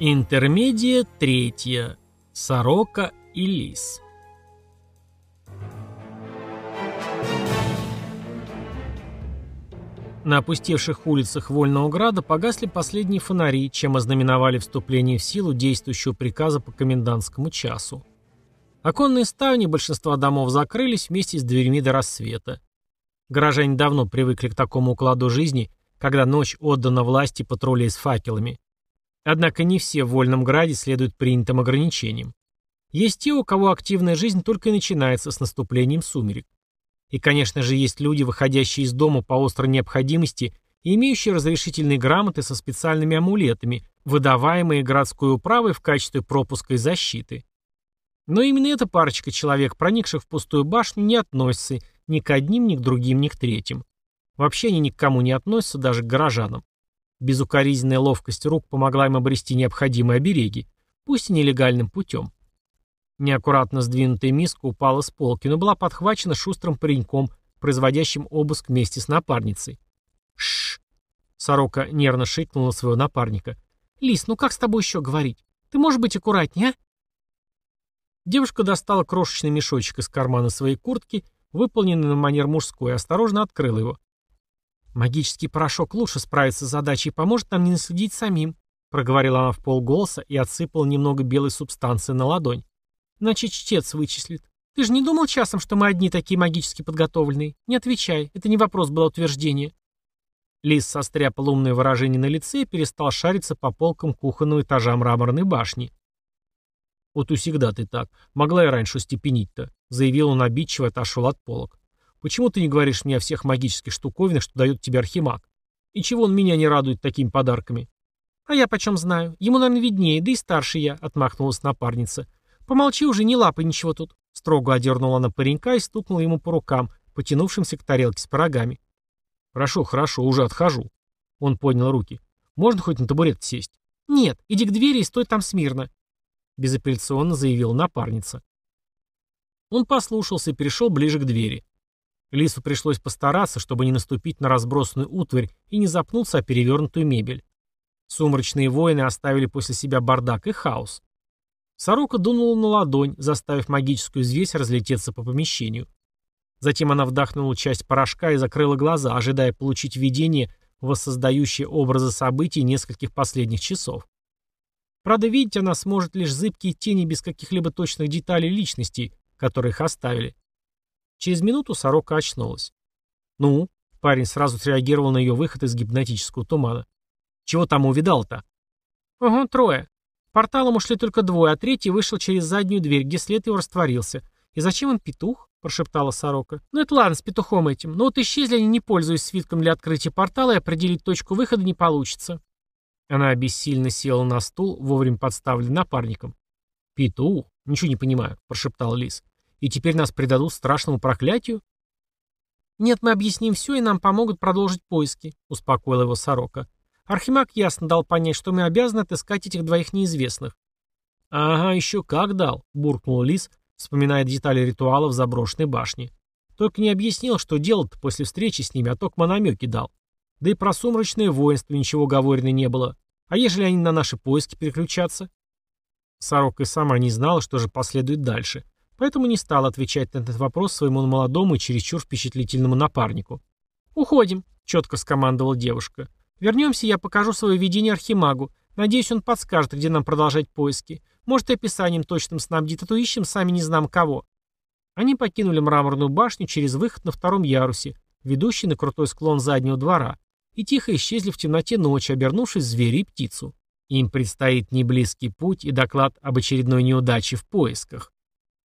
Интермедия третья. Сорока и лис. На опустевших улицах Вольного Града погасли последние фонари, чем ознаменовали вступление в силу действующего приказа по комендантскому часу. Оконные ставни большинства домов закрылись вместе с дверьми до рассвета. Горожане давно привыкли к такому укладу жизни, когда ночь отдана власти патрулей с факелами. Однако не все в Вольном Граде следуют принятым ограничениям. Есть те, у кого активная жизнь только и начинается с наступлением сумерек. И, конечно же, есть люди, выходящие из дома по острой необходимости и имеющие разрешительные грамоты со специальными амулетами, выдаваемые городской управой в качестве пропуска и защиты. Но именно эта парочка человек, проникших в пустую башню, не относится ни к одним, ни к другим, ни к третьим. Вообще они ни к кому не относятся, даже к горожанам. Безукоризненная ловкость рук помогла им обрести необходимые обереги, пусть и нелегальным путем. Неаккуратно сдвинутая миска упала с полки, но была подхвачена шустрым пареньком, производящим обыск вместе с напарницей. Шш! Сорока нервно шикнула своего напарника. «Лис, ну как с тобой еще говорить? Ты можешь быть аккуратнее, а?» Девушка достала крошечный мешочек из кармана своей куртки, выполненный на манер мужской, и осторожно открыла его. «Магический порошок лучше справится с задачей и поможет нам не наследить самим», проговорила она в полголоса и отсыпала немного белой субстанции на ладонь. «Иначе чтец вычислит. Ты же не думал часом, что мы одни такие магически подготовленные? Не отвечай, это не вопрос было утверждения». Лис состряпал умное выражение на лице и перестал шариться по полкам кухонного этажа мраморной башни. «Вот у всегда ты так. Могла я раньше степенить-то», — заявил он обидчиво и отошел от полок. Почему ты не говоришь мне о всех магических штуковинах, что дает тебе архимаг? И чего он меня не радует такими подарками? А я почем знаю? Ему, наверное, виднее, да и старше я, отмахнулась напарница. Помолчи уже, не лапай ничего тут. Строго одернула она паренька и стукнула ему по рукам, потянувшимся к тарелке с пирогами. Хорошо, хорошо, уже отхожу. Он поднял руки. Можно хоть на табурет сесть? Нет, иди к двери и стой там смирно. Безапелляционно заявила напарница. Он послушался и перешел ближе к двери. Лису пришлось постараться, чтобы не наступить на разбросанную утварь и не запнуться о перевернутую мебель. Сумрачные воины оставили после себя бардак и хаос. Сорока дунула на ладонь, заставив магическую взвесь разлететься по помещению. Затем она вдохнула часть порошка и закрыла глаза, ожидая получить видение, воссоздающее образы событий нескольких последних часов. Правда, видеть она сможет лишь зыбкие тени без каких-либо точных деталей личностей, которые их оставили. Через минуту сорока очнулась. «Ну?» — парень сразу среагировал на ее выход из гипнотического тумана. «Чего там увидал-то?» «Угу, трое. Порталом ушли только двое, а третий вышел через заднюю дверь, где след его растворился. И зачем им петух?» — прошептала сорока. «Ну это ладно, с петухом этим. Но вот исчезли они, не пользуясь свитком для открытия портала, и определить точку выхода не получится». Она бессильно села на стул, вовремя подставленный напарником. «Петух? Ничего не понимаю», — прошептал Лис. И теперь нас предадут страшному проклятию? Нет, мы объясним все, и нам помогут продолжить поиски, успокоил его Сорока. Архимаг ясно дал понять, что мы обязаны отыскать этих двоих неизвестных. Ага, еще как дал, буркнул Лис, вспоминая детали ритуала в заброшенной башне. Только не объяснил, что делать после встречи с ними, а только намеки дал. Да и про сумрачное воинство ничего говорено не было. А ежели они на наши поиски переключатся? Сорока и сама не знала, что же последует дальше поэтому не стал отвечать на этот вопрос своему молодому и чересчур впечатлительному напарнику. «Уходим», — четко скомандовала девушка. «Вернемся, я покажу свое видение Архимагу. Надеюсь, он подскажет, где нам продолжать поиски. Может, и описанием точным снабдит, а то ищем сами не знаем кого». Они покинули мраморную башню через выход на втором ярусе, ведущий на крутой склон заднего двора, и тихо исчезли в темноте ночи, обернувшись в зверя и птицу. Им предстоит неблизкий путь и доклад об очередной неудаче в поисках.